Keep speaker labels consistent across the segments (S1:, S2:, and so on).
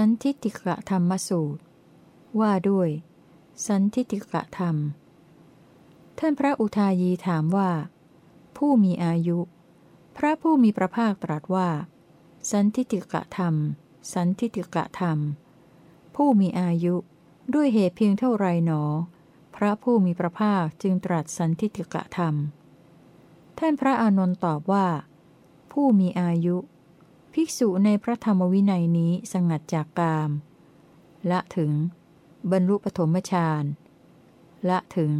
S1: สันทิติกะธรรมสูตร ว่าด้วย สันทิติกะธรรม ท่านพระอุทายีถามว่า ผู้มีอายุ พระผู้มีพระภาคตรัสว่า สันทิติกะธรรม สันทิติกะธรรม ผู้มีอายุด้วยเหตุเพียงเท่าไรหนอ พระผู้มีพระภาคจึงตรัสสันทิติกะธรรม ท่านพระอานนท์ตอบว่า ผู้มีอายุ ภิกษุในพระธรรมวินัยนี้สงัดจากกาม ละถึง บรรลุปฐมฌานละถึง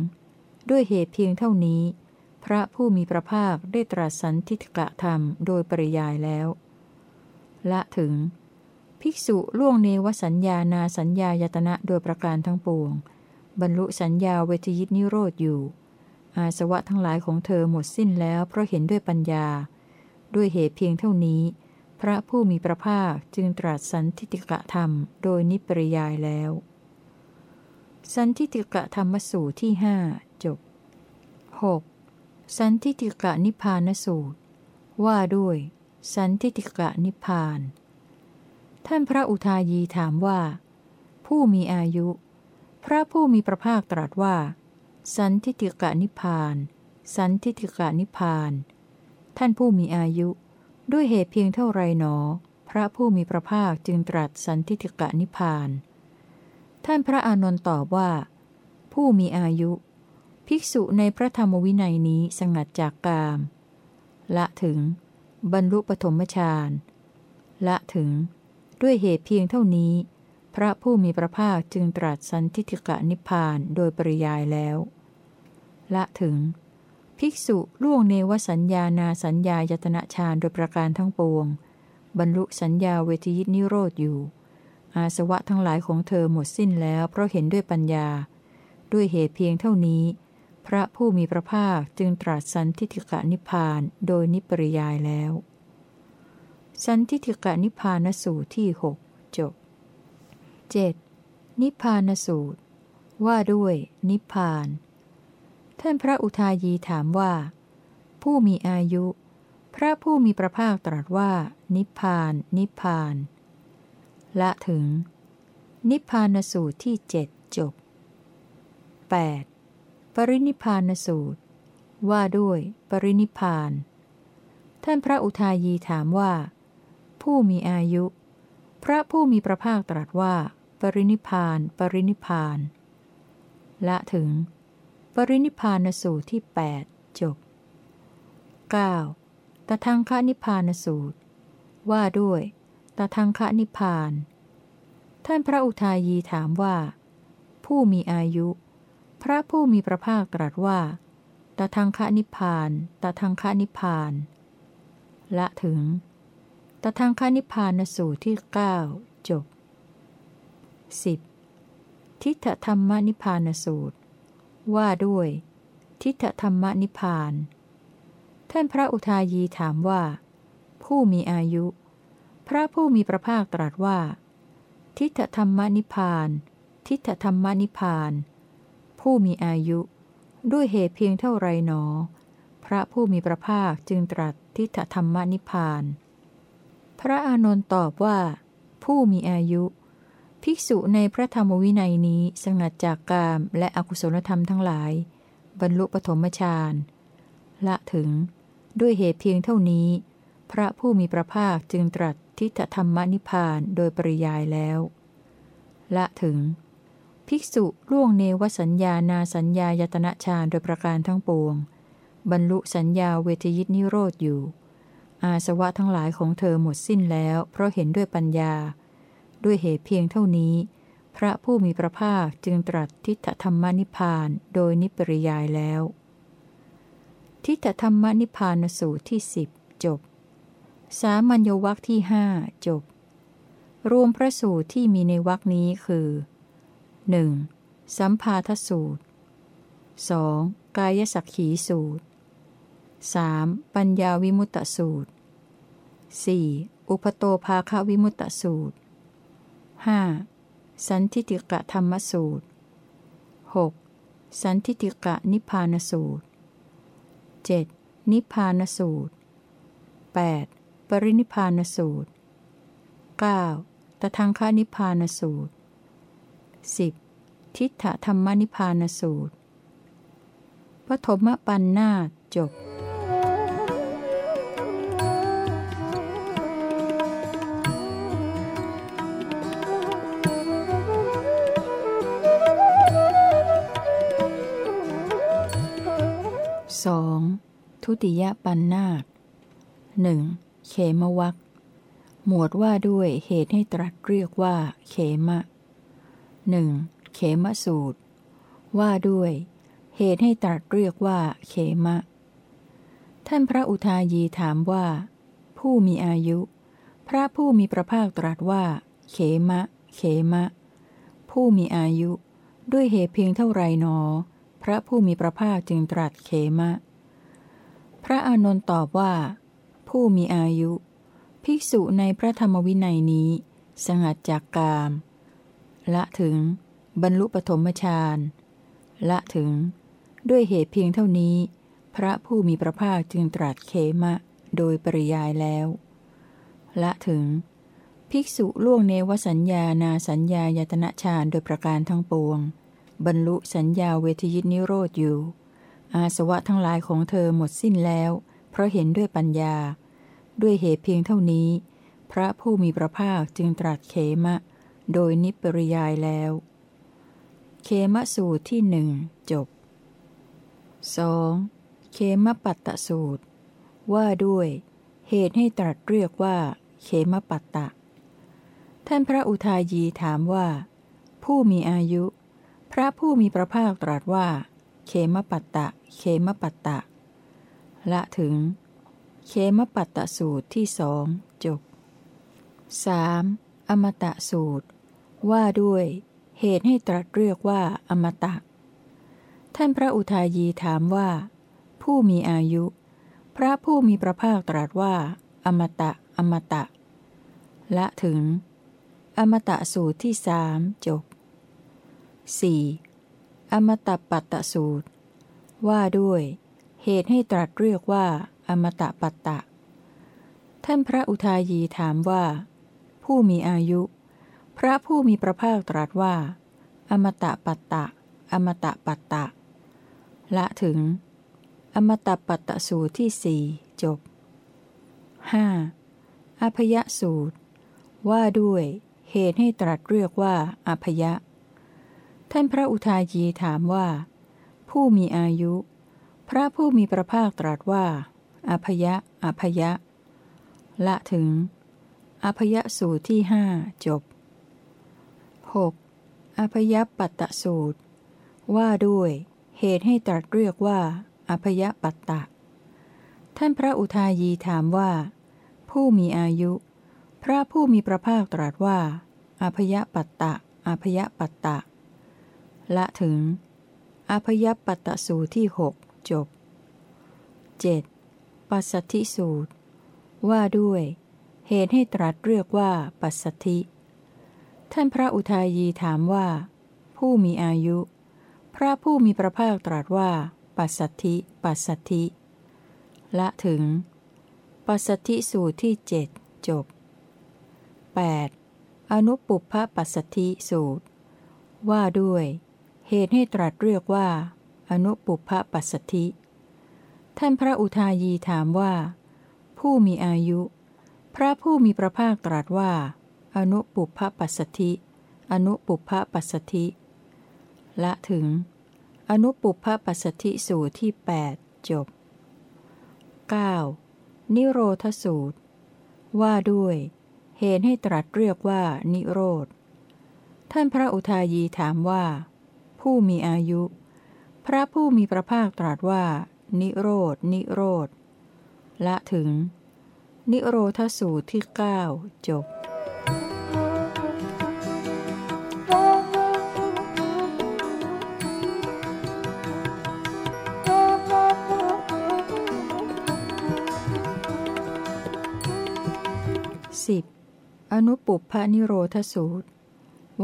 S1: ด้วยเหตุเพียงเท่านี้ พระผู้มีพระภาคได้ตรัสสันทิฏกะธรรมโดยปริยายแล้ว ละถึง ภิกษุล่วงเนวสัญญานาสัญญายตนะโดยประการทั้งปวง บรรลุสัญญาเวทยิตนิโรธอยู่ อาสวะทั้งหลายของเธอหมดสิ้นแล้วเพราะเห็นด้วยปัญญา ด้วยเหตุเพียงเท่านี้ พระผู้มีพระภาคจึงตรัสสันทิฏกะธรรมโดยนิปริยายแล้ว สันทิฏกะธรรมสูตรที่หจบ 6. สันทิฏกะนิพพานสูตร ว่าด้วย สันทิฏกะนิพพาน ท่านพระอุทายีถามว่า ผู้มีอายุ พระผู้มีพระภาคตรัสว่า สันทิฏกะนิพพาน สันทิฏกะนิพพาน ท่านผู้มีอายุ ด้วยเหตุเพียงเท่าไรหนอ พระผู้มีพระภาคจึงตรัสสันทิฏกะนิพพาน ท่านพระอานนท์ตอบว่า ผู้มีอายุ ภิกษุในพระธรรมวินัยนี้สงัดจากกาม ละถึง บรรลุปฐมฌานละถึง ด้วยเหตุเพียงเท่านี้ พระผู้มีพระภาคจึงตรัสสันทิฏกะนิพพานโดยปริยายแล้ว ละถึง ภิกษุล่วงเนวสัญญานาสัญญายตนะฌานโดยประการทั้งปวง บรรลุสัญญาเวทยิตนิโรธอยู่ อาสวะทั้งหลายของเธอหมดสิ้นแล้วเพราะเห็นด้วยปัญญา ด้วยเหตุเพียงเท่านี้ พระผู้มีพระภาคจึงตรัสสันทิฏฐกนิพพานโดยนิปริยายแล้ว สันทิฏฐกนิพพานสูตรที่หกจบ 7. นิพพานสูตร ว่าด้วย นิพพาน ท่านพระอุทายีถามว่า ผู้มีอายุ พระผู้มีพระภาคตรัสว่า นิพพาน นิพพาน ละถึง นิพพานสูตรที่เจ็ดจบ 8. ปรินิพพานสูตร ว่าด้วยปรินิพพาน ท่านพระอุทายีถามว่า ผู้มีอายุ พระผู้มีพระภาคตรัสว่า ปรินิพพาน ปรินิพพาน ละถึง รินิพานสูตรที่ 8 จบ 9. ตทังคนิพานสูตร ว่าด้วยตทังคนิพาน ท่านพระอุทายีถามว่า ผู้มีอายุ พระผู้มีพระภาคตรัสว่าตทังคนิพานตทังคนิพาน ละถึงตทังคนิพานสูตรที่ 9 จบ 10. ทิฏฐธรรมนิพานสูตร ว่าด้วย ทิฏฐธรรมนิพาน ท่านพระอุทายีถามว่า ผู้มีอายุ พระผู้มีพระภาคตรัสว่า ทิฏฐธรรมนิพาน ทิฏฐธรรมนิพาน ผู้มีอายุ ด้วยเหตุเพียงเท่าไรหนอ พระผู้มีพระภาคจึงตรัสทิฏฐธรรมนิพาน พระอานนท์ตอบว่า ผู้มีอายุ ภิกษุในพระธรรมวินัยนี้สงัดจากกามและอกุศลธรรมทั้งหลาย บรรลุปฐมฌานละถึง ด้วยเหตุเพียงเท่านี้ พระผู้มีพระภาคจึงตรัสทิฏฐธรรมนิพพานโดยปริยายแล้ว ละถึง ภิกษุล่วงเนวสัญญานาสัญญายตนะฌานโดยประการทั้งปวง บรรลุสัญญาเวทยิตนิโรธอยู่ อาสวะทั้งหลายของเธอหมดสิ้นแล้ว เพราะเห็นด้วยปัญญา ด้วยเหตุเพียงเท่านี้ พระผู้มีพระภาคจึงตรัสทิฏฐธรรมนิพพานโดยนิปริยายแล้ว ทิฏฐธรรมนิพพานสูตรที่สิบจบ สามัญญวัคที่ห้าจบ รวมพระสูตรที่มีในวักนี้คือ 1. สัมภาทสูตร 2. กายสักขีสูตร 3. ปัญญาวิมุตตสูตร 4. อุปโตภาควิมุตตสูตร 5. สันทิติกะธรรมสูตร 6. สันทิติกะนิพพานสูตร 7. นิพพานสูตร 8. ปรินิพพานสูตร 9. ตทังคานิพานสูตร 10. ทิฏฐธรรมนิพานสูตรปฐมปันนาจบ ทุติยปันนาตหนึ่งเขมวักหมวดว่าด้วยเหตุให้ตรัสเรียกว่า เขมะหนึ่งเขมสูตร ว่าด้วย เหตุให้ตรัสเรียกว่า เขมะ ท่านพระอุทายีถามว่า ผู้มีอายุ พระผู้มีพระภาคตรัสว่า เขมะ เขมะ ผู้มีอายุ ด้วยเหตุเพียงเท่าไรหนอ พระผู้มีพระภาคจึงตรัสเขมะ ระอานนท์ตอบว่า ผู้มีอายุ ภิกษุในพระธรรมวินัยนี้ สงัดจากกาม ละถึง บรรลุปฐมฌานละถึง ด้วยเหตุเพียงเท่านี้ พระผู้มีพระภาคจึงตรัสเขมะ โดยปริยายแล้ว ละถึง ภิกษุล่วงเนวสัญญานาสัญญายตนะฌานโดยประการทั้งปวง บรรลุสัญญาเวทยิตนิโรธอยู่ อาสวะทั้งหลายของเธอหมดสิ้นแล้ว เพราะเห็นด้วยปัญญา ด้วยเหตุเพียงเท่านี้ พระผู้มีพระภาคจึงตรัสเขมะ โดยนิปริยายแล้ว เขมสูตรที่หนึ่งจบ 2. เขมปัตตสูตร ว่าด้วย เหตุให้ตรัสเรียกว่า เขมปัตตะ ท่านพระอุทายีถามว่า ผู้มีอายุ พระผู้มีพระภาคตรัสว่า เขมปัตตะ เขมปัตตะ ละถึง เขมปัตตะสูตรที่สองจบ 3. อมตะสูตร ว่าด้วย เหตุให้ตรัสเรียกว่าอมตะ ท่านพระอุทายีถามว่า ผู้มีอายุ พระผู้มีพระภาคตรัสว่า อมตะ อมตะ ละถึง อมตะสูตรที่สามจบ 4. อมตะปัตตสูตร ว่าด้วย เหตุให้ตรัสเรียกว่า อมตะปัตตะ ท่านพระอุทายีถามว่า ผู้มีอายุ พระผู้มีพระภาคตรัสว่า อมตะปัตตะ อมตะปัตตะ ละถึง อมตะปัตตสูตรที่สี่จบ 5. อภยสูตร ว่าด้วย เหตุให้ตรัสเรียกว่าอภยะ ท่านพระอุทายีถามว่า ผู้มีอายุ พระผู้มีพระภาคตรัสว่าอภยะอภยะ ละถึงอภยะสูตรที่ห้าจบ 6. อภยะปัตตสูตร ว่าด้วย เหตุให้ตรัสเรียกว่าอภยะปัตตะ ท่านพระอุทายีถามว่า ผู้มีอายุ พระผู้มีพระภาคตรัสว่าอภยะปัตตะอภยะปัตตะ ละถึงอภยปัตตสูตรที่หกจบ 7. ปัสสัทธิสูตร ว่าด้วย เหตุให้ตรัสเรียกว่าปัสสัทธิ ท่านพระอุทายีถามว่า ผู้มีอายุ พระผู้มีพระภาคตรัสว่า ปัสสัทธิ ปัสสัทธิ ละถึง ปัสสัทธิสูตรที่เจ็ดจบ 8. อนุปุพพปัสสัทธิสูตร ว่าด้วย เหตุให้ตรัสเรียกว่า อนุปุพพปัสสัทธิ ท่านพระอุทายีถามว่า ผู้มีอายุ พระผู้มีพระภาคตรัสว่า อนุปุพพปัสสัทธิ อนุปุพพปัสสัทธิ ละถึง อนุปุพพปัสสัทธิสูตรที่ 8 จบ 9. นิโรธสูตร ว่าด้วย เหตุให้ตรัสเรียกว่า นิโรธ ท่านพระอุทายีถามว่า ผู้มีอายุ พระผู้มีพระภาคตรัสว่า นิโรธนิโรธละถึง นิโรธสูตรที่ 9 จบ 10. อนุปุพพนิโรธสูตร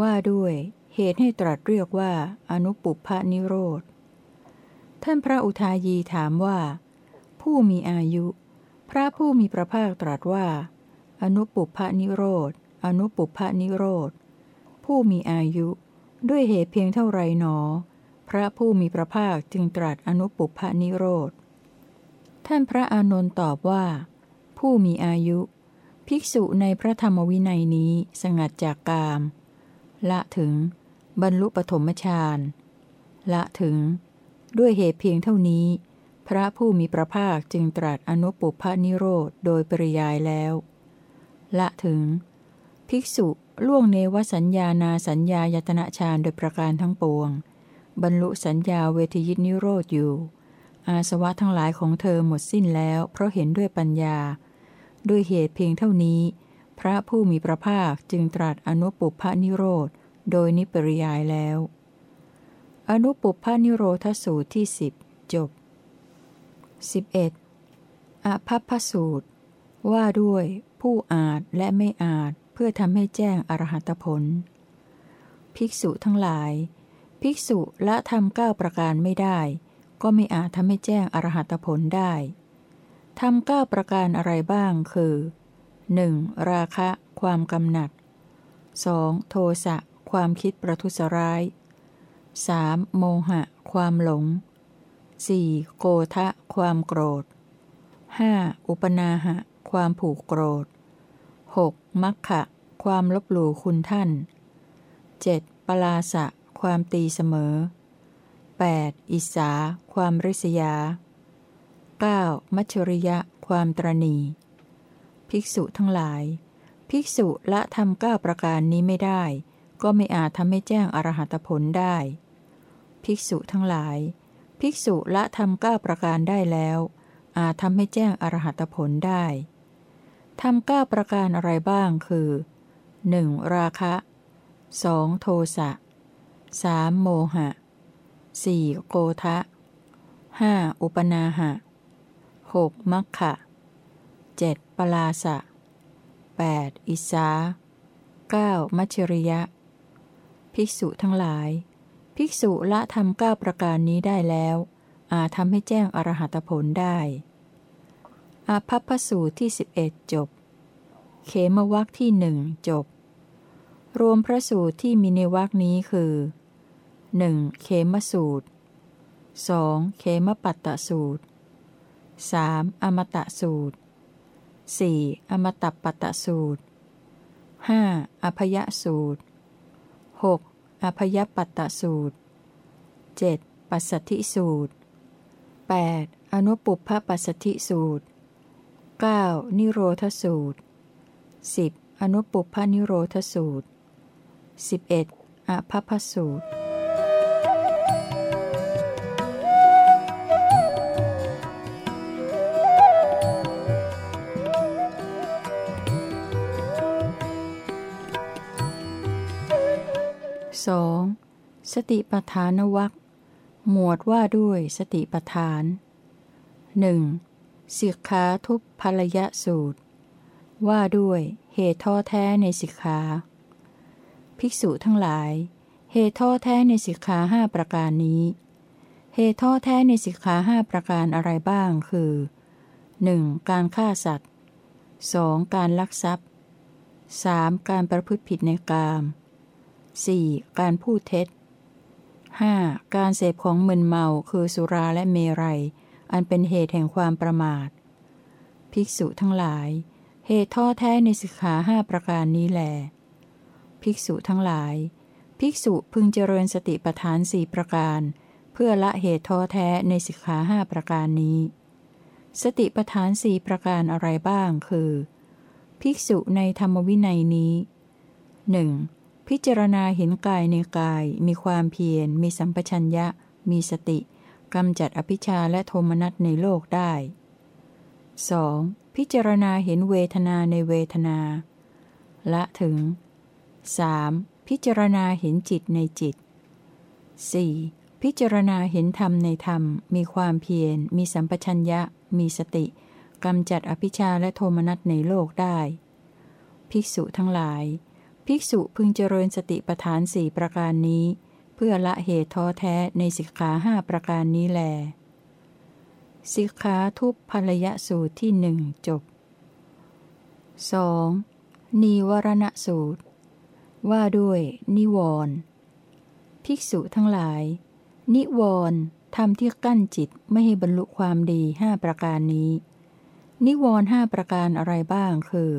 S1: ว่าด้วย เหตุให้ตรัสเรียกว่า อนุปุพพนิโรธ ท่านพระอุทายีถามว่า ผู้มีอายุ พระผู้มีพระภาคตรัสว่า อนุปุพพนิโรธ อนุปุพนิโรธ ผู้มีอายุ ด้วยเหตุเพียงเท่าไรหนอ พระผู้มีพระภาคจึงตรัสอนุปุพนิโรธ ท่านพระอานนท์ตอบว่า ผู้มีอายุ ภิกษุในพระธรรมวินัยนี้สงัดจากกาม ละถึง บรรลุปฐมฌานละถึง ด้วยเหตุเพียงเท่านี้ พระผู้มีพระภาคจึงตรัสอนุปุพนิโรธโดยปริยายแล้ว ละถึง ภิกษุล่วงเนวสัญญานาสัญญายตนะฌานโดยประการทั้งปวง บรรลุสัญญาเวทยิตนิโรธอยู่ อาสวะทั้งหลายของเธอหมดสิ้นแล้ว เพราะเห็นด้วยปัญญา ด้วยเหตุเพียงเท่านี้ พระผู้มีพระภาคจึงตรัสอนุปุพนิโรธ โดยนิปริยายแล้ว อนุปุพนิโรธสูตรที่สิบจบ 11. อภัพพสูตร ว่าด้วยผู้อาจและไม่อาจเพื่อทำให้แจ้งอรหัตผล ภิกษุทั้งหลาย ภิกษุละทำเก้าประการไม่ได้ ก็ไม่อาจทำให้แจ้งอรหัตผลได้ทำเก้าประการอะไรบ้างคือ 1. ราคะ ความกำหนัด 2. โทสะ ความคิดประทุษร้าย 3. โมหะ ความหลง 4. โกทะ ความโกรธ 5. อุปนาหะ ความผูกโกรธ 6. มัคคะ ความลบหลู่คุณท่าน 7. ปลาสะ ความตีเสมอ 8. อิสา ความริษยา 9. มัชริยะ ความตรณี ภิกษุทั้งหลาย ภิกษุละทำเก้าประการนี้ไม่ได้ ก็ไม่อาจทำให้แจ้งอรหัตผลได้ ภิกษุทั้งหลาย ภิกษุละทำเก้าประการได้แล้ว อาจทำให้แจ้งอรหัตผลได้ทำเก้าประการอะไรบ้างคือ 1. ราคะ 2. โทสะ 3. โมหะ 4. โกทะ 5. อุปนาหะ 6. มัคคะ 7. ปลาสะ 8. อิสา 9. มัชริยะ ภิกษุทั้งหลาย ภิกษุละทำเก้าประการนี้ได้แล้ว อาจทำให้แจ้งอรหัตผลได้อาภัพสูตรที่ 11 จบ เขมวักที่หนึ่งจบ รวมพระสูตรที่มีในวักนี้คือ 1. เขมสูตร 2. เขมปัตตสูตร 3. อมตะสูตร 4. อมตะปัตตสูตร 5. อภยสูตร 6. อภยปัตตสูตร 7. ปัสสธิสูตร 8. อนุปุพพปัสสธิสูตร 9. นิโรธสูตร 10. อนุปุพนิโรธสูตร 11. อภพสูตร 2. สติปทานวักหมวดว่าด้วยสติปทานหนึ่งสิกขาทุพภรยสูตร ว่าด้วยเหตุท้อแท้ในสิกขา ภิกษุทั้งหลาย เหตุท้อแท้ในสิกขาห้าประการนี้ เหตุท้อแท้ในสิกขาห้าประการอะไรบ้างคือ 1. การฆ่าสัตว์ 2. การลักทรัพย์ 3. การประพฤติผิดในกาม 4. การพูดเท็จ 5. การเสพของมึนเมาคือสุราและเมรัย อันเป็นเหตุแห่งความประมาท ภิกษุทั้งหลาย เหตุท้อแท้ในสิกขาห้าประการนี้แหลภิกษุทั้งหลาย ภิกษุพึงเจริญสติปัฏฐานสี่ประการ เพื่อละเหตุท้อแท้ในสิกขาห้าประการนี้ สติปัฏฐานสี่ประการอะไรบ้างคือ ภิกษุในธรรมวินัยนี้หนึ่ง พิจารณาเห็นกายในกาย มีความเพียร มีสัมปชัญญะ มีสติกำจัดอภิชาและโทมนัสในโลกได้ 2. พิจารณาเห็นเวทนาในเวทนา ละถึง 3. พิจารณาเห็นจิตในจิต 4. พิจารณาเห็นธรรมในธรรม มีความเพียร มีสัมปชัญญะ มีสติกำจัดอภิชาและโทมนัสในโลกได้ ภิกษุทั้งหลาย ภิกษุพึงเจริญสติปทานสี่ประการนี้ เพื่อละเหตุท้อแท้ในสิกขาห้าประการนี้แล สิกขาทุพภรยสูตรที่หนึ่งจบ 2. นีวรณสูตร ว่าด้วย นิวรณ์ภิกษุทั้งหลาย นิวรณ์ทำที่กั้นจิตไม่ให้บรรลุความดีห้าประการนี้ นิวรณ์ห้าประการอะไรบ้างคือ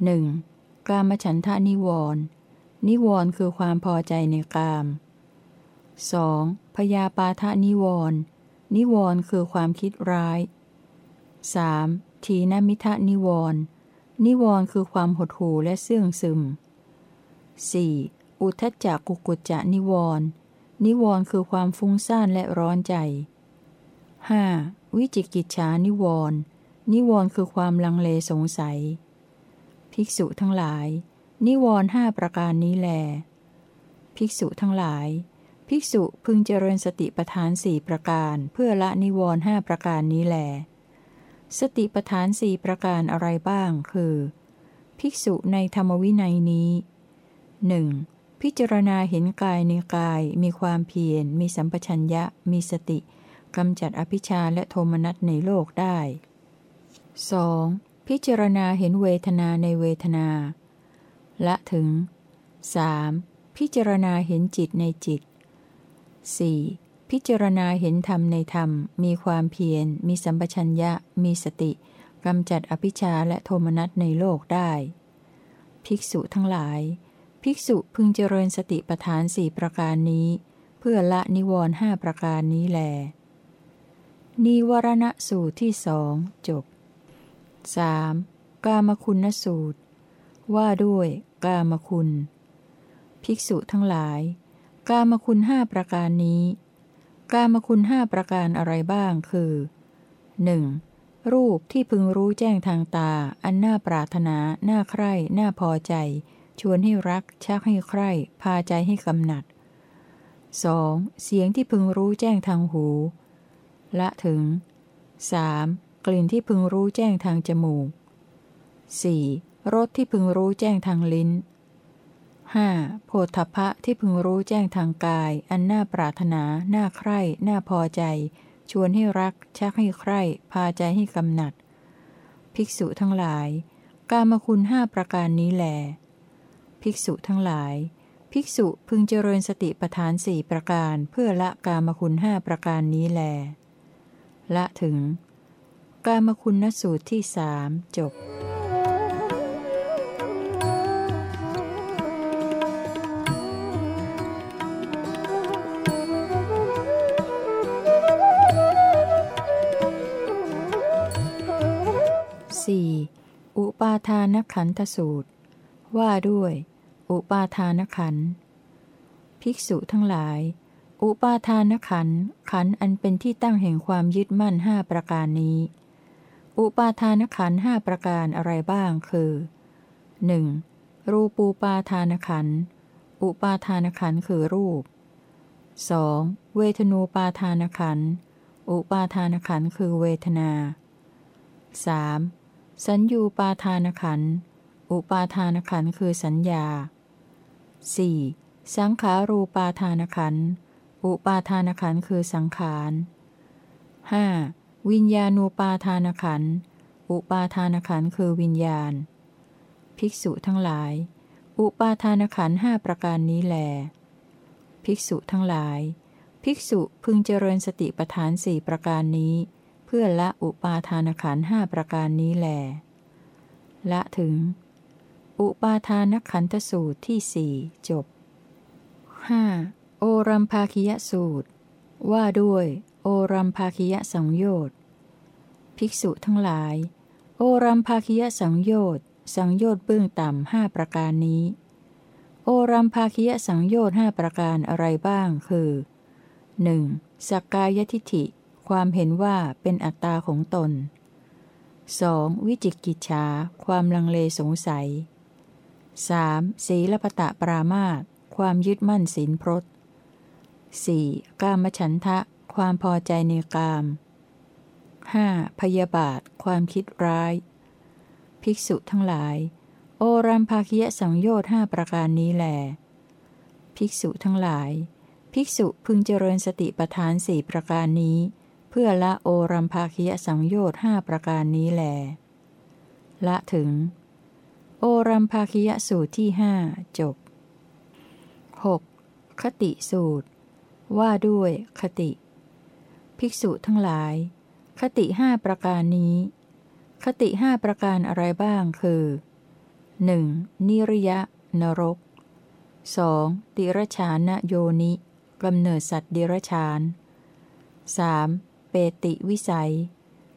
S1: 1. กามฉันทะนิวรณ์นิวรณ์คือความพอใจในกาม 2. พยาปาทะนิวรณ์นิวรณ์คือความคิดร้าย 3. ทีนมิทะนิวรณ์นิวรณ์คือความหดหู่และเสื่องซึม 4. อุทจจักกุกุจจะนิวรณ์นิวรณ์คือความฟุ้งซ่านและร้อนใจ 5. วิจิกิจฉานิวรณ์นิวรณ์คือความลังเลสงสัย ภิกษุทั้งหลาย นิวรณ์ห้าประการนี้แล ภิกษุทั้งหลาย ภิกษุพึงเจริญสติปัฏฐานสี่ประการเพื่อละนิวรณ์ห้าประการนี้แล สติปทานสี่ประการอะไรบ้าง คือ ภิกษุในธรรมวินัยนี้หนึ่งพิจารณาเห็นกายในกายมีความเพียร มีสัมปชัญญะ มีสติกำจัดอภิชาและโทมนัสในโลกได้ 2. พิจารณาเห็นเวทนาในเวทนาละถึง 3. พิจารณาเห็นจิตในจิต 4. พิจารณาเห็นธรรมในธรรม มีความเพียร มีสัมปชัญญะ มีสติกำจัดอภิชาและโทมนัสในโลกได้ ภิกษุทั้งหลาย ภิกษุพึงเจริญสติปัฏฐานสี่ประการนี้ เพื่อละนิวรณ์ห้าประการนี้แล นิวรณสูตรที่สองจบ 3. กามคุณสูตร ว่าด้วย กามคุณ ภิกษุทั้งหลาย กามคุณห้าประการนี้ กามคุณห้าประการอะไรบ้างคือ 1. รูปที่พึงรู้แจ้งทางตา อันน่าปรารถนา น่าใคร่ น่าพอใจ ชวนให้รัก ชักให้ใคร่ พาใจให้กำหนัด 2. เสียงที่พึงรู้แจ้งทางหู ละถึง 3. กลิ่นที่พึงรู้แจ้งทางจมูก 4. รสที่พึงรู้แจ้งทางลิ้น 5. โพธพะที่พึงรู้แจ้งทางกาย อันน่าปรารถนา น่าใคร่ น่าพอใจ ชวนให้รัก ชักให้ใคร่ พาใจให้กำหนัด ภิกษุทั้งหลาย กามคุณห้าประการนี้แหลภิกษุทั้งหลาย ภิกษุพึงเจริญสติปทานสี่ประการ เพื่อละกามคุณห้าประการนี้แล ละถึง กามคุณนสูตรที่สามจบ 4. อุปาทานขันธสูตร ว่าด้วย อุปาทานขัน ภิกษุทั้งหลาย อุปาทานขันขันอันเป็นที่ตั้งแห่งความยึดมั่นห้าประการนี้ อุปาทานขันห้าประการอะไรบ้างคือ 1. รูปูปาทานขัน อุปาทานขันคือรูป 2. เวทนูปาทานขัน อุปาทานขันคือเวทนา 3. สัญญูปาทานขัน อุปาทานขันคือสัญญา 4. สังขารูปาทานขัน อุปาทานขันคือสังขาร 5. วิญญาณูปาทานขัน อุปาทานขันคือวิญญาณ ภิกษุทั้งหลาย อุปาทานขันห้าประการนี้แล ภิกษุทั้งหลาย ภิกษุพึงเจริญสติปัฏฐานสี่ประการนี้ เพื่อละอุปาทานขันห้าประการนี้แล ละถึง อุปาทานขันธสูตรที่สี่จบ 5. โอรัมภาคิยสูตร ว่าด้วย โอรัมภาคิยสังโยชน์ภิกษุทั้งหลาย โอรัมภาคิยสังโยชน์สังโยชน์เบื้องต่ำห้าประการนี้ โอรัมภาคิยสังโยชน์ห้าประการอะไรบ้างคือ 1. สักกายทิฐิ ความเห็นว่าเป็นอัตตาของตน 2. วิจิกิจฉาความลังเลสงสัย 3. ศีลปตะปรามาตความยึดมั่นศีลพรต 4. กามฉันทะ ความพอใจในกาม 5. พยาบาท ความคิดร้าย ภิกษุทั้งหลาย โอรัมภาคียสังโยชน์ห้าประการนี้แหลภิกษุทั้งหลาย ภิกษุพึงเจริญสติปัฏฐานสี่ประการนี้ เพื่อละโอรัมภาคียสังโยชน์ห้าประการนี้แหลละถึง โอรัมภาคิยสูตรที่หจบ 6. คติสูตร ว่าด้วยคติ ภิกษุทั้งหลาย คติห้าประการนี้ คติห้าประการอะไรบ้างคือ 1. นิริยะ นรก 2. ติรชานโยนิกำเนิดสัตว์เดรชาน 3. เปติวิสัย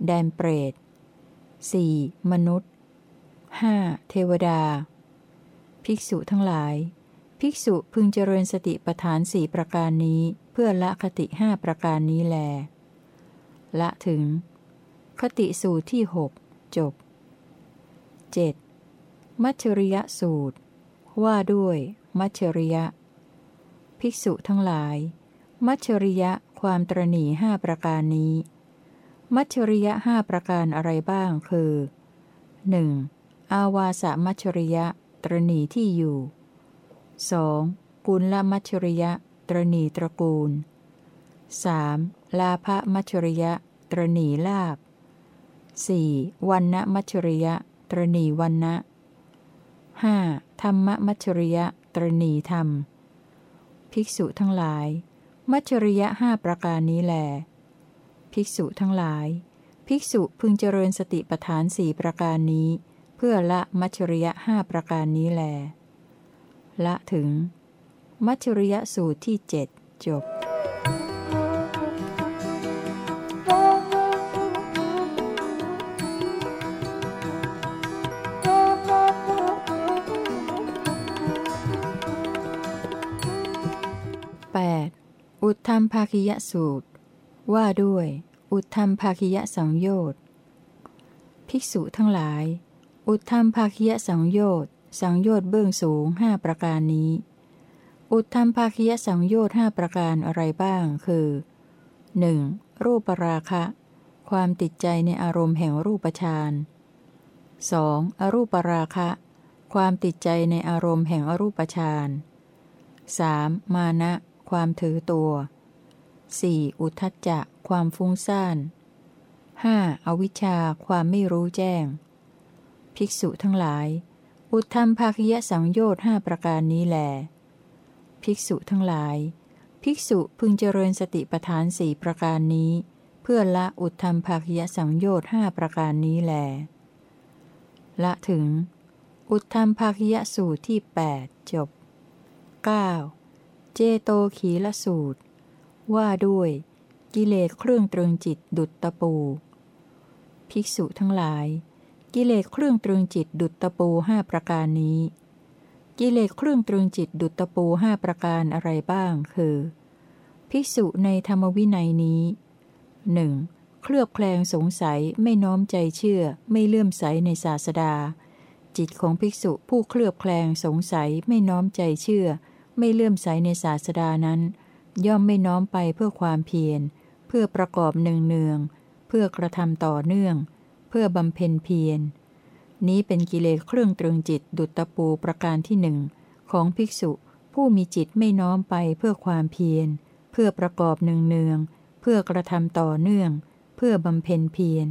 S1: แดนเปรต 4. มนุษย์ 5. เทวดา ภิกษุทั้งหลาย ภิกษุพึงเจริญสติปัฏฐานสี่ประการนี้ เพื่อละคติห้าประการนี้แล ละถึง คติสูตรที่หกจบ 7. มัชริยสูตร ว่าด้วย มัชริยะ ภิกษุทั้งหลาย มัชริยะความตรณีห้าประการนี้ มัชริยะห้าประการอะไรบ้างคือ 1. อาวาสมัชริยะ ตรณีที่อยู่ 2. กุลละมัชริยะ ตรณีตระกูล 3. ลาภมัชริยะ ตรณีลาบ 4. วันณมัชริยะ ตรณีวันนะ 5. ธรรมมัชริยะ ตรณีธรรม ภิกษุทั้งหลาย มัชริยะห้าประการนี้แล ภิกษุทั้งหลาย ภิกษุพึงเจริญสติปัฏฐานสี่ประการนี้ เพื่อละมัชริยะห้าประการนี้แล ละถึง มัชริยสูตรที่เจ็ดจบ อุทธรรมภาคิยสูตร ว่าด้วย อุทธรรมภาคิยสังโยชน์ภิกษุทั้งหลาย อุทธรรมภาคิยสังโยชน์สังโยชน์เบื้องสูงห้าประการนี้ อุทธรรมภาคิยสังโยชน์ห้าประการอะไรบ้าง คือ 1. รูปราคะ ความติดใจในอารมณ์แห่งรูปฌาน 2. อรูปราคะ ความติดใจในอารมณ์แห่งอรูปฌาน 3. มานะ ความถือตัว 4. อุทจจะ ความฟุ้งซ่าน 5. อวิชชา ความไม่รู้แจ้ง ภิกษุทั้งหลาย อุทธรรมภาคยสังโยชน์ห้าประการนี้แหลภิกษุทั้งหลาย ภิกษุพึงเจริญสติปัฏฐานสี่ประการนี้ เพื่อละอุทธรรมภาคยสังโยชน์ห้าประการนี้แหลละถึง อุทธรรมภาคยสูตรที่ 8 จบ 9. เจโตขีละสูตร ว่าด้วย กิเลสเครื่องตรึงจิตดุจตะปู ภิกษุทั้งหลาย กิเลสเครื่องตรึงจิตดุจตะปูห้าประการนี้ กิเลสเครื่องตรึงจิตดุจตะปูห้าประการอะไรบ้าง คือ ภิกษุในธรรมวินัยนี้หนึ่งเคลือบแคลงสงสัยไม่น้อมใจเชื่อ ไม่เลื่อมใสในศาสดา จิตของภิกษุผู้เคลือบแคลงสงสัยไม่น้อมใจเชื่อ ไม่เลื่อมใสในศาสดานั้น ย่อมไม่น้อมไปเพื่อความเพียร เพื่อประกอบเนืองเนือง เพื่อกระทำต่อเนื่อง เพื่อบำเพ็ญเพียร นี้เป็นกิเลสเครื่องตรึงจิตดุจตะปูประการที่หนึ่งของภิกษุผู้มีจิตไม่น้อมไปเพื่อความเพียร เพื่อประกอบเนืองเนือง เพื่อกระทำต่อเนื่อง เพื่อบำเพ็ญเพียร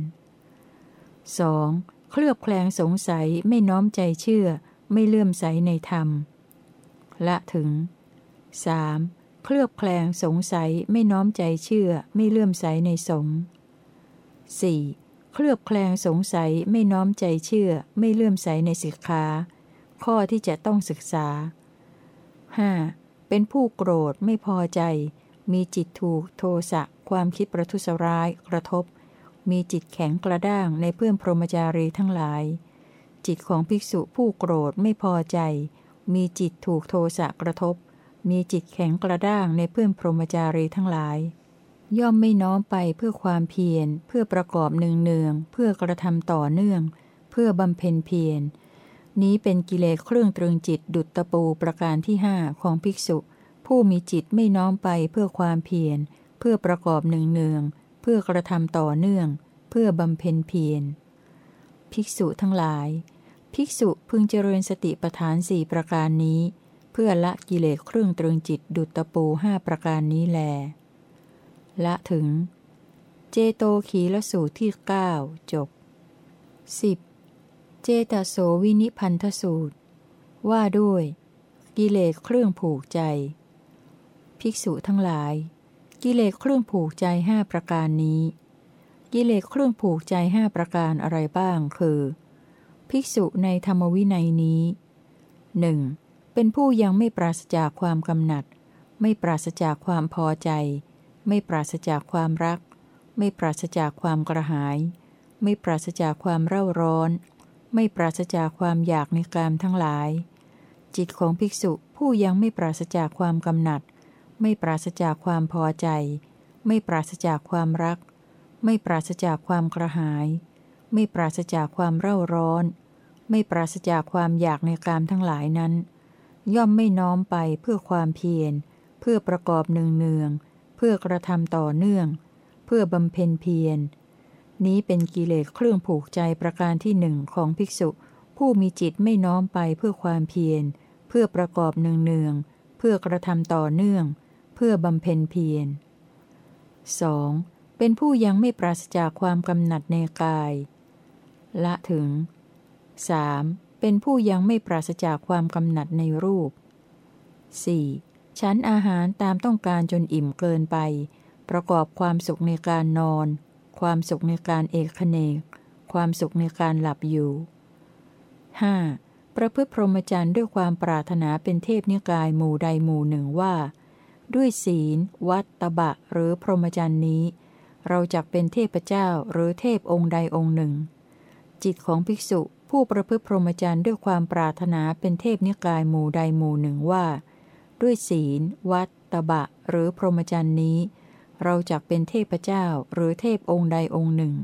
S1: 2. เคลือบแคลงสงสัยไม่น้อมใจเชื่อ ไม่เลื่อมใสในธรรม ละถึง 3. เคลือบแคลงสงสัยไม่น้อมใจเชื่อไม่เลื่อมใสในสงฆ์ 4. เคลือบแคลงสงสัยไม่น้อมใจเชื่อ ไม่เลื่อมใสในสิกขาข้อที่จะต้องศึกษา 5. เป็นผู้โกรธไม่พอใจ มีจิตถูกโทสะความคิดประทุษร้ายกระทบ มีจิตแข็งกระด้างในเพื่อนพรหมจารีทั้งหลาย จิตของภิกษุผู้โกรธไม่พอใจ มีจิตถูกโทสะกระทบ มีจิตแข็งกระด้างในเพื่อนพรหมจารีทั้งหลาย ย่อมไม่น้อมไปเพื่อความเพียร เพื่อประกอบเนืองเนืองเพื่อกระทำต่อเนื่อง เพื่อบำเพ็ญเพียร นี้เป็นกิเลสเครื่องตรึงจิตดุจตะปูประการที่ห้าของภิกษุ ผู้มีจิตไม่น้อมไปเพื่อความเพียร เพื่อประกอบเนืองเนืองเพื่อกระทำต่อเนื่อง เพื่อบำเพ็ญเพียร ภิกษุทั้งหลาย ภิกษุพึงเจริญสติปัฏฐานสี่ประการนี้ เพื่อละกิเลสเครื่องตรึงจิตดุจตะปูห้าประการนี้แล ละถึง เจโตขีละสูตรที่ 9 จบ 10. เจตโสวินิพันธสูตร ว่าด้วย กิเลสเครื่องผูกใจ ภิกษุทั้งหลาย กิเลสเครื่องผูกใจห้าประการนี้ กิเลสเครื่องผูกใจห้าประการอะไรบ้างคือ ภิกษุในธรรมวินัยนี้หนึ่งเป็นผู้ยังไม่ปราศจากความกำหนัด ไม่ปราศจากความพอใจ ไม่ปราศจากความรัก ไม่ปราศจากความกระหาย ไม่ปราศจากความเร่าร้อน ไม่ปราศจากความอยากในกามทั้งหลาย จิตของภิกษุผู้ยังไม่ปราศจากความกำหนัด ไม่ปราศจากความพอใจ ไม่ปราศจากความรัก ไม่ปราศจากความกระหาย ไม่ปราศจากความเร่าร้อน ไม่ปราศจากความอยากในกามทั้งหลายนั้น ย่อมไม่น้อมไปเพื่อความเพียร เพื่อประกอบเนืองเนือง เพื่อกระทำต่อเนื่อง เพื่อบำเพ็ญเพียร นี้เป็นกิเลสเครื่องผูกใจประการที่หนึ่งของภิกษุ ผู้มีจิตไม่น้อมไปเพื่อความเพียร เพื่อประกอบเนืองๆเพื่อกระทำต่อเนื่อง เพื่อบำเพ็ญเพียร 2. เป็นผู้ยังไม่ปราศจากความกำหนัดในกาย ละถึง 3. เป็นผู้ยังไม่ปราศจากความกำหนัดในรูป 4. ฉันอาหารตามต้องการจนอิ่มเกินไป ประกอบความสุขในการนอน ความสุขในการเอกเนก ความสุขในการหลับอยู่ 5. ประพฤติพรหมจรรย์ด้วยความปรารถนาเป็นเทพนิกายหมู่ใดหมู่หนึ่งว่า ด้วยศีล วัดตบะ หรือพรหมจรรย์นี้ เราจักเป็นเทพเจ้าหรือเทพองค์ใดองค์หนึ่ง จิตของภิกษุ ผู้ประพฤติพรหมจรรย์ด้วยความปรารถนาเป็นเทพนิกายหมู่ใดหมู่หนึ่งว่า ด้วยศีล วัดตบะ หรือพรหมจรรย์นี้ เราจักเป็นเทพเจ้าหรือเทพองค์ใดองค์หนึ่ง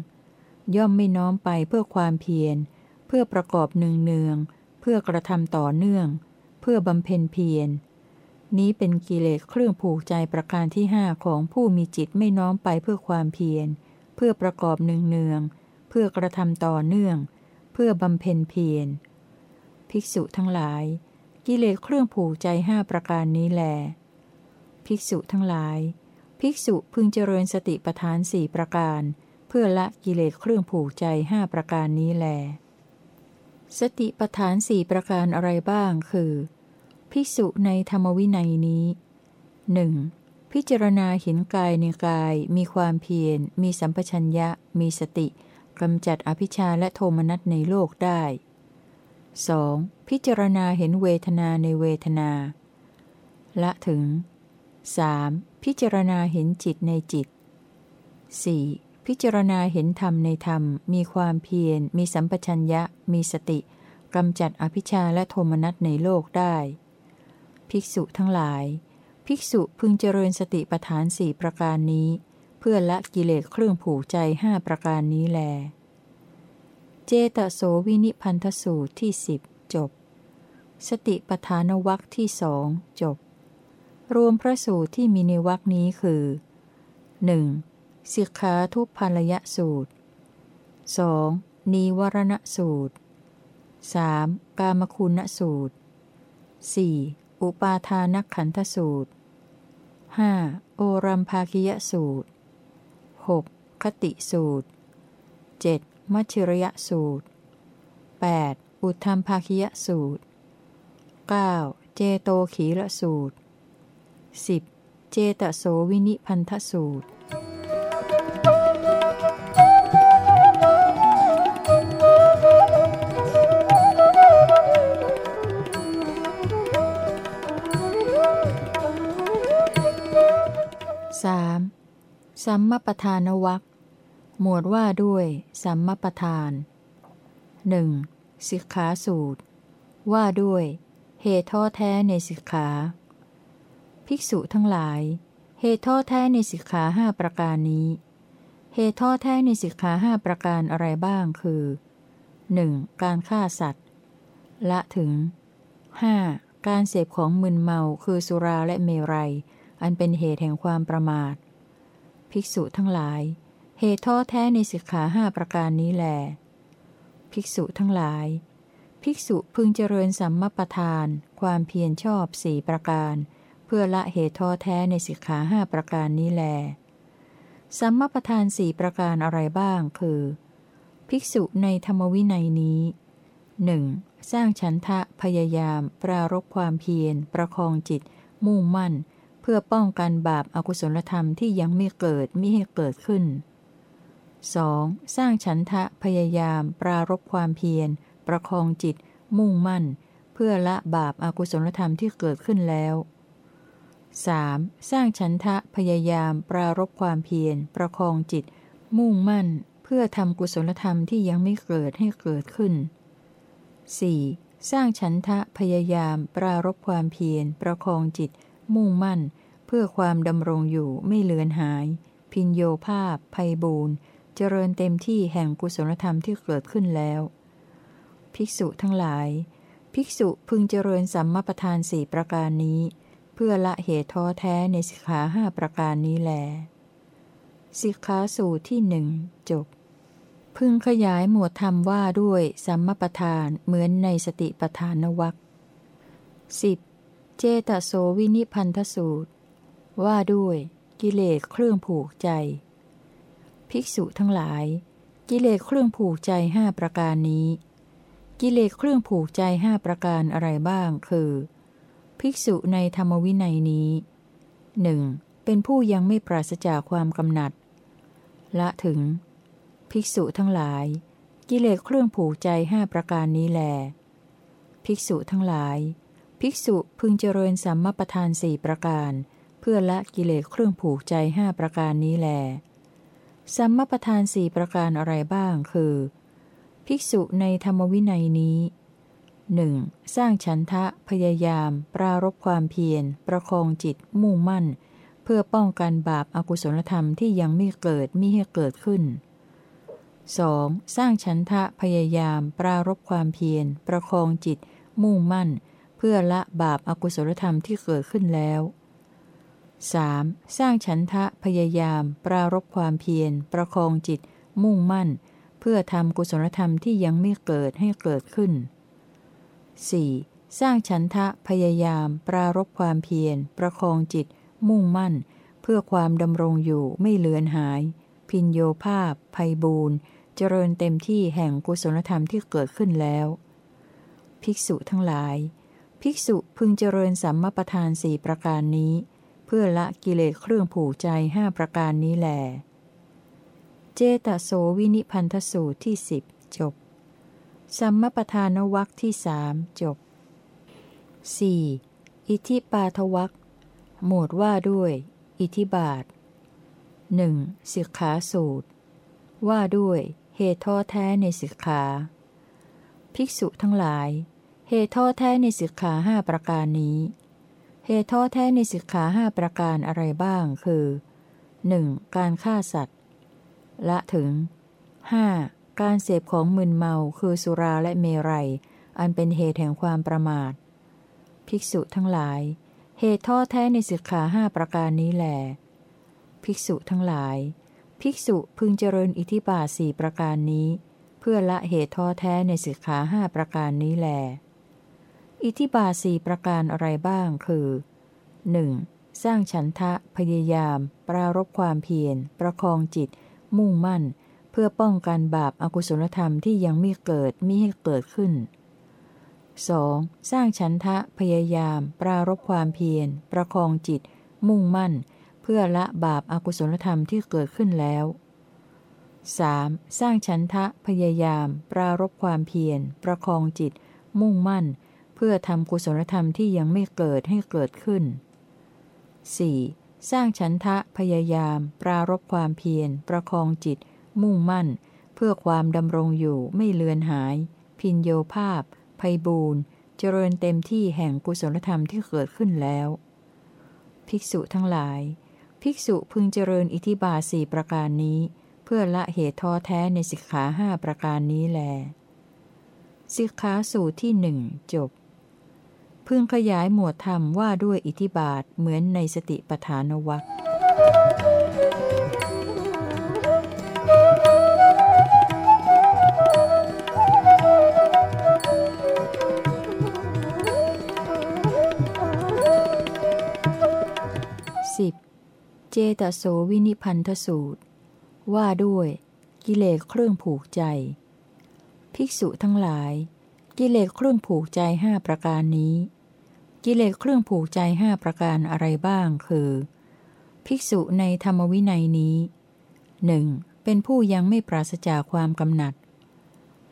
S1: ย่อมไม่น้อมไปเพื่อความเพียร เพื่อประกอบเนืองเนือง เพื่อกระทำต่อเนื่อง เพื่อบำเพ็ญเพียร นี้เป็นกิเลสเครื่องผูกใจประการที่ห้าของผู้มีจิตไม่น้อมไปเพื่อความเพียร เพื่อประกอบเนืองเนือง เพื่อกระทำต่อเนื่อง พื่อบำเพ็ญเพียร ภิกษุทั้งหลาย กิเลสเครื่องผูกใจห้าประการนี้แล ภิกษุทั้งหลาย ภิกษุพึงเจริญสติปทานสี่ประการ เพื่อละกิเลสเครื่องผูกใจห้าประการนี้แล สติปทานสี่ประการอะไรบ้างคือ ภิกษุในธรรมวินัยนี้หนึ่งพิจารณาเห็นกายในกาย มีความเพียร มีสัมปชัญญะ มีสติ กำจัดอภิชาและโทมนัสในโลกได้ 2. พิจารณาเห็นเวทนาในเวทนา ละถึง 3. พิจารณาเห็นจิตในจิต 4. พิจารณาเห็นธรรมในธรรม มีความเพียร มีสัมปชัญญะ มีสติกำจัดอภิชาและโทมนัสในโลกได้ ภิกษุทั้งหลาย ภิกษุพึงเจริญสติปทานสี่ประการนี้ เพื่อละกิเลสเครื่องผูกใจห้าประการนี้แล เจตโสวินิพันธสูตรที่สิบจบ สติปทานวัคที่สองจบ รวมพระสูตรที่มีในวรคนี้คือ 1. สิกขาทุพพลยสูตร 2. นีวรณสูตร 3. กามคุณสูตร 4. อุปาทานขันธสูตร 5. โอรัมภาคิยสูตร 6. คติสูตร 7. มัชิรยสูตร 8. อุทธรรมภาคียสูตร 9. เจโตขีรสูตร 10. เจตโสวินิพันธสูตร สัมมปทานวัคหมวดว่าด้วย สัมมปทานหนึ่งสิกขาสูตร ว่าด้วย เหตุท้อแท้ในสิกขา ภิกษุทั้งหลาย เหตุท้อแท้ในสิกขาห้าประการนี้ เหตุท้อแท้ในสิกขาห้าประการอะไรบ้างคือ 1. การฆ่าสัตว์ ละถึง 5. การเสพของมึนเมาคือสุราและเมรัย อันเป็นเหตุแห่งความประมาท ภิกษุทั้งหลาย เหตุท้อแท้ในสิกขาห้าประการนี้แลภิกษุทั้งหลาย ภิกษุพึงเจริญสัมมาประธาน ความเพียรชอบสี่ประการ เพื่อละเหตุท้อแท้ในสิกขาห้าประการนี้แล สัมมาประธานสี่ประการอะไรบ้างคือ ภิกษุในธรรมวินัยนี้หนึ่งสร้างฉันทะพยายาม ปรารบความเพียร ประคองจิต มุ่งมั่น พื่อป้องกันบาปอากุศลธรรมที่ยังไม่เกิดมิให้เกิดขึ้น 2. สร้างฉันทะพยายาม ปรารบความเพียร ประคองจิต มุ่งมั่น เพื่อละบาปอากุศลธรรมที่เกิดขึ้นแล้ว 3. สร้างฉันทะพยายาม ปรารบความเพียร ประคองจิต มุ่งมั่น เพื่อทำกุศลธรรมที่ยังไม่เกิดให้เกิดขึ้น 4. สร้างฉันทะพยายาม ปรารบความเพียร ประคองจิต มุ่งมั่น เพื่อความดำรงอยู่ไม่เลือนหาย พินโยภาพภัยบูนเจริญเต็มที่แห่งกุศลธรรมที่เกิดขึ้นแล้ว ภิกษุทั้งหลาย ภิกษุพึงเจริญสัมมาประธานสี่ประการนี้ เพื่อละเหตุท้อแท้ในสิกขาห้าประการนี้แล สิกขาสูตรที่หนึ่งจบ พึงขยายหมวดธรรมว่าด้วยสัมมาประธานเหมือนในสติประธานวัคสิบเจตโสวินิพันธสูตร ว่าด้วยกิเลสเครื่องผูกใจ ภิกษุทั้งหลาย กิเลสเครื่องผูกใจห้าประการนี้ กิเลสเครื่องผูกใจห้าประการอะไรบ้าง คือ ภิกษุในธรรมวินัยนี้หนึ่งเป็นผู้ยังไม่ปราศจากความกำหนัด ละถึง ภิกษุทั้งหลาย กิเลสเครื่องผูกใจห้าประการนี้แล ภิกษุทั้งหลาย ภิกษุพึงเจริญสัมมาประธานสี่ประการ เพื่อละกิเลสเครื่องผูกใจห้าประการนี้แล สัมมาประธานสี่ประการอะไรบ้างคือ ภิกษุในธรรมวินัยนี้หนึ่งสร้างฉันทะพยายาม ปรารบความเพียร ประคองจิต มุ่งมั่น เพื่อป้องกันบาปอากุศลธรรมที่ยังไม่เกิดมิให้เกิดขึ้น 2. สร้างฉันทะพยายาม ปรารบความเพียร ประคองจิต มุ่งมั่น เพื่อละบาปอากุศลธรรมที่เกิดขึ้นแล้ว 3. สร้างฉันทะพยายาม ปรารบความเพียร ประคองจิต มุ่งมั่น เพื่อทำกุศลธรรมที่ยังไม่เกิดให้เกิดขึ้น 4. สร้างฉันทะพยายาม ปรารบความเพียร ประคองจิต มุ่งมั่น เพื่อความดำรงอยู่ไม่เลือนหาย พินโยภาพภัยบูนเจริญเต็มที่แห่งกุศลธรรมที่เกิดขึ้นแล้ว ภิกษุทั้งหลาย ภิกษุพึงเจริญสัมมาประธานสี่ประการนี้ เพื่อละกิเลสเครื่องผูกใจห้าประการนี้แหลเจตโสวินิพันธสูตรที่สิบจบ สัมมปทานวักที่สามจบ 4. อิทิปาทวักหมวดว่าด้วย อิทิบาทหนึ่งสิกขาสูตร ว่าด้วยเหตุท้อแท้ในสิกขา ภิกษุทั้งหลาย เหตุท้อแท้ในสิกขาห้าประการนี้ เหตุท้อแท้ในสิกขาห้าประการอะไรบ้าง คือ 1. การฆ่าสัตว์ ละถึง 5. การเสพของมึนเมาคือสุราและเมรัย อันเป็นเหตุแห่งความประมาท ภิกษุทั้งหลาย เหตุท้อแท้ในสิกขาห้าประการนี้แหลภิกษุทั้งหลาย ภิกษุพึงเจริญอิทิบาสี่ประการนี้ เพื่อละเหตุท้อแท้ในสิกขาห้าประการนี้แหล อิทิบาสีประการอะไรบ้างคือ 1. สร้างฉันทะ พยายาม ปรารบความเพียร ประคองจิต มุ่งมั่น เพื่อป้องกันบาปอากุศลธรรมที่ยังไม่เกิดมิให้เกิดขึ้น 2. สร้างฉันทะ พยายาม ปรารบความเพียร ประคองจิต มุ่งมั่น เพื่อละบาปอากุศลธรรมที่เกิดขึ้นแล้ว 3. สร้างฉันทะ พยายาม ปรารบความเพียร ประคองจิต มุ่งมั่น เพื่อทำกุศลธรรมที่ยังไม่เกิดให้เกิดขึ้น 4. สร้างฉันทะพยายาม ปรารบความเพียร ประคองจิต มุ่งมั่น เพื่อความดำรงอยู่ไม่เลือนหาย พินโยภาพภัยบูนเจริญเต็มที่แห่งกุศลธรรมที่เกิดขึ้นแล้ว ภิกษุทั้งหลาย ภิกษุพึงเจริญอิทิบาสีประการนี้ เพื่อละเหตุท้อแท้ในสิกขาห้าประการนี้แลสิกขาสูตรที่หนึ่งจบ พึงขยายหมวดธรรมว่าด้วยอิทิบาทเหมือนในสติปทานวัคสิบเจตโสวินิพันธสูตร ว่าด้วยกิเลสเครื่องผูกใจ ภิกษุทั้งหลาย กิเลสเครื่องผูกใจห้าประการนี้ กิเลสเครื่องผูกใจห้าประการอะไรบ้าง คือ ภิกษุในธรรมวินัยนี้หนึ่งเป็นผู้ยังไม่ปราศจากความกำหนัด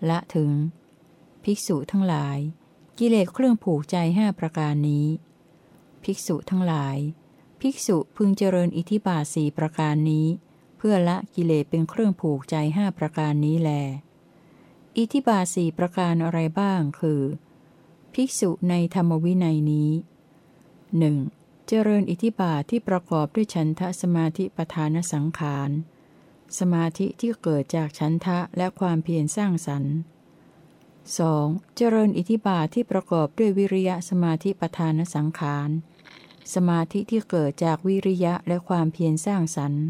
S1: ละถึง ภิกษุทั้งหลาย กิเลสเครื่องผูกใจห้าประการนี้ ภิกษุทั้งหลาย ภิกษุพึงเจริญอิทิบาสีประการนี้ เพื่อละกิเลสเป็นเครื่องผูกใจห้าประการนี้แล อิทิบาสีประการอะไรบ้าง คือ ภิกษุในธรรมวินัยนี้หนึ่งเจริญอิทิบาทที่ประกอบด้วยฉันทะสมาธิประธานสังขาร สมาธิที่เกิดจากฉันทะและความเพียรสร้างสรรค์ 2. เจริญอิทิบาทที่ประกอบด้วยวิริยะสมาธิประธานสังขาร สมาธิที่เกิดจากวิริยะและความเพียรสร้างสรรค์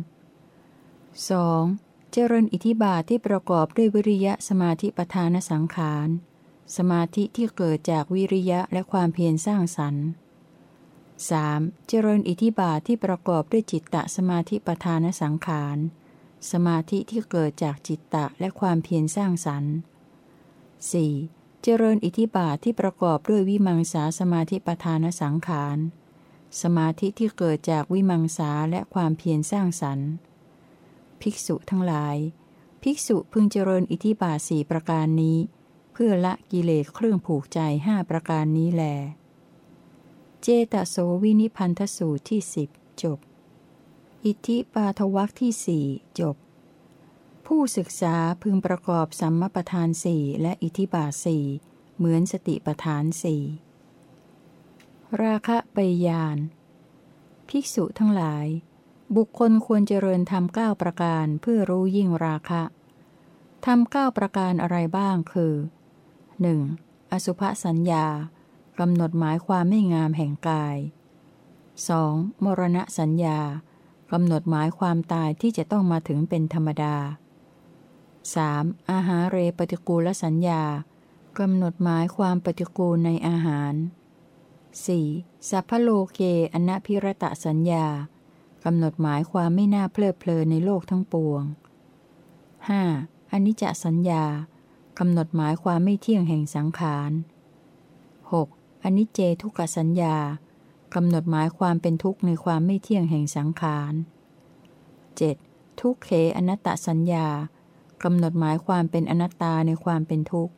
S1: 2. เจริญอิทิบาทที่ประกอบด้วยวิริยะสมาธิประธานสังขาร สมาธิที่เกิดจากวิริยะและความเพียรสร้างสรรค์ 3. เจริญอิทิบาทที่ประกอบด้วยจิตตสมาธิประธานสังขาร สมาธิที่เกิดจากจิตตะและความเพียรสร้างสรรค์ 4. เจริญอิทิบาทที่ประกอบด้วยวิมังสาสมาธิปทานสังขาร สมาธิที่เกิดจากวิมังสาและความเพียรสร้างสรรค์ ภิกษุทั้งหลาย ภิกษุพึงเจริญอิทิบาทสี่ประการนี้ เพื่อละกิเลสเครื่องผูกใจห้าประการนี้แล เจตโสวินิพันธสูตรที่สิบจบ อิทธิปาทวักที่สี่จบ ผู้ศึกษาพึงประกอบสัมมปทานสี่และอิทิบาสี่เหมือนสติปทานสี่ราคะไปยาน ภิกษุทั้งหลาย บุคคลควรเจริญทำเก้าประการเพื่อรู้ยิ่งราคะทำเก้าประการอะไรบ้างคือ 1. อสุภสัญญากำหนดหมายความไม่งามแห่งกาย 2. มรณะสัญญากำหนดหมายความตายที่จะต้องมาถึงเป็นธรรมดา 3. อาหารเรปฏิกูลสัญญากำหนดหมายความปฏิกูลในอาหาร 4. สัพพโลเกอนัพิรตะสัญญากำหนดหมายความไม่น่าเพลิดเพลินในโลกทั้งปวง 5. อนิจจสัญญา กำหนดหมายความไม่เที่ยงแห่งสังขาร 6. อนิจเจทุกสัญญากำหนดหมายความเป็นทุกข์ในความไม่เที่ยงแห่งสังขาร 7. ทุกเขอนัตตสัญญากำหนดหมายความเป็นอนัตตาในความเป็นทุกข์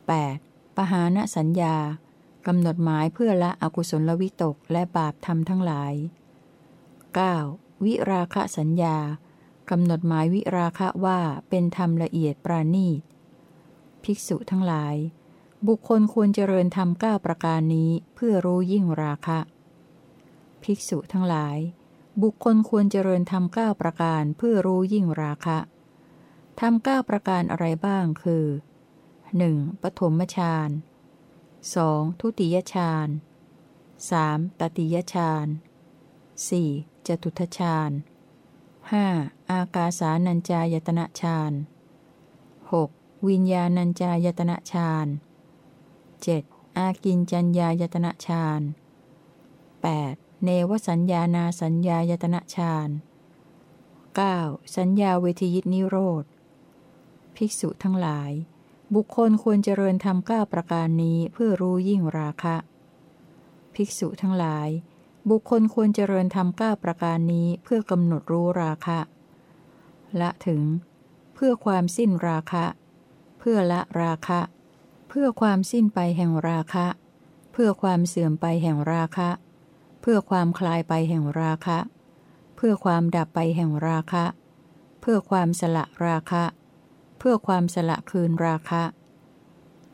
S1: 8. ปหาณสัญญากำหนดหมายเพื่อละอกุศลวิตกและบาปธรรมทั้งหลาย 9. วิราคะสัญญากำหนดหมายวิราคะว่าเป็นธรรมละเอียดปราณีต ภิกษุทั้งหลาย บุคคลควรเจริญธรรมเก้าประการนี้เพื่อรู้ยิ่งราคะ ภิกษุทั้งหลาย บุคคลควรเจริญธรรมเก้าประการเพื่อรู้ยิ่งราคะทำเก้าประการอะไรบ้างคือ 1. ปฐมฌาน 2. ทุติยฌาน 3. ตติยฌาน 4. จตุทฌาน 5. อากาสานัญจายตนะฌาน 6. วิญญาณัญจายตนะฌาน 7. อากินจัญญายตนะฌาน 8. เนวสัญญานาสัญญายตนะฌาน 9. สัญญาเวทียิตนิโรธ ภิกษุทั้งหลาย บุคคลควรเจริญทำเก้าประการนี้เพื่อรู้ยิ่งราคะ ภิกษุทั้งหลาย บุคคลควรเจริญทำเก้าประการนี้เพื่อกำหนดรู้ราคะ ละถึง เพื่อความสิ้นราคะ เพื่อละราคะ เพื่อความสิ้นไปแห่งราคะ เพื่อความเสื่อมไปแห่งราคะ เพื่อความคลายไปแห่งราคะ เพื่อความดับไปแห่งราคะ เพื่อความสละราคะ เพื่อความสละคืนราคะ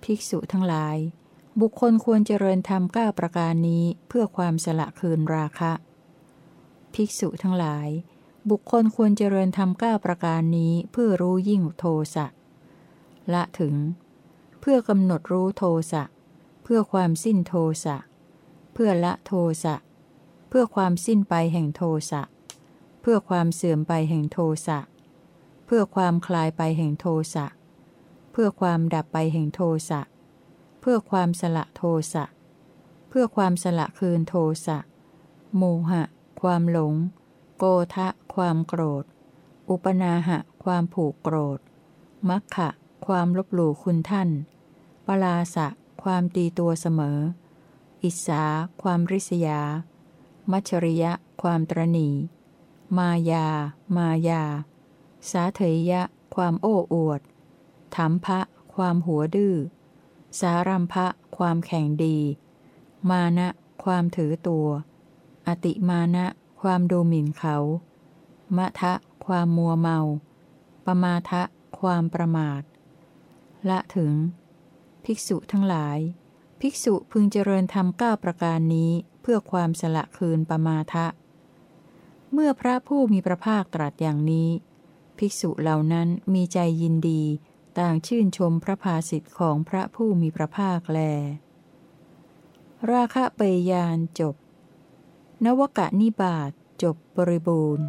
S1: ภิกษุทั้งหลาย บุคคลควรเจริญธรรมก้าประการนี้เพื่อความสละคืนราคะ ภิกษุทั้งหลาย บุคคลควรเจริญธรรมก้าประการนี้เพื่อรู้ยิ่งโทสะ ละถึง เพื่อกำหนดรู้โทสะ เพื่อความสิ้นโทสะ เพื่อละโทสะ เพื่อความสิ้นไปแห่งโทสะ เพื่อความเสื่อมไปแห่งโทสะ เพื่อความคลายไปแห่งโทสะ เพื่อความดับไปแห่งโทสะ เพื่อความสละโทสะ เพื่อความสละคืนโทสะ โมหะ ความหลง โกทะ ความโกรธ อุปนาหะ ความผูกโกรธมัคคะ ความลบหลู่คุณท่าน ปลาสะ ความตีตัวเสมอ อิสา ความริษยา มัชริยะ ความตรณี มายา มายา สาเถยะ ความโอ้อวดถามพระ ความหัวดื้อ สารัมภะความแข่งดี มานะ ความถือตัว อติมานะ ความดูหมิ่นเขา มะทะ ความมัวเมา ปมาทะ ความประมาท ละถึง ภิกษุทั้งหลาย ภิกษุพึงเจริญธรรมเก้าประการนี้เพื่อความสละคืนปรมาทะ เมื่อพระผู้มีพระภาคตรัสอย่างนี้ ภิกษุเหล่านั้นมีใจยินดีต่างชื่นชมพระภาสิทธิ์ของพระผู้มีพระภาคแล ราคะเปยยานจบ นวกะนิบาตจบบริบูรณ์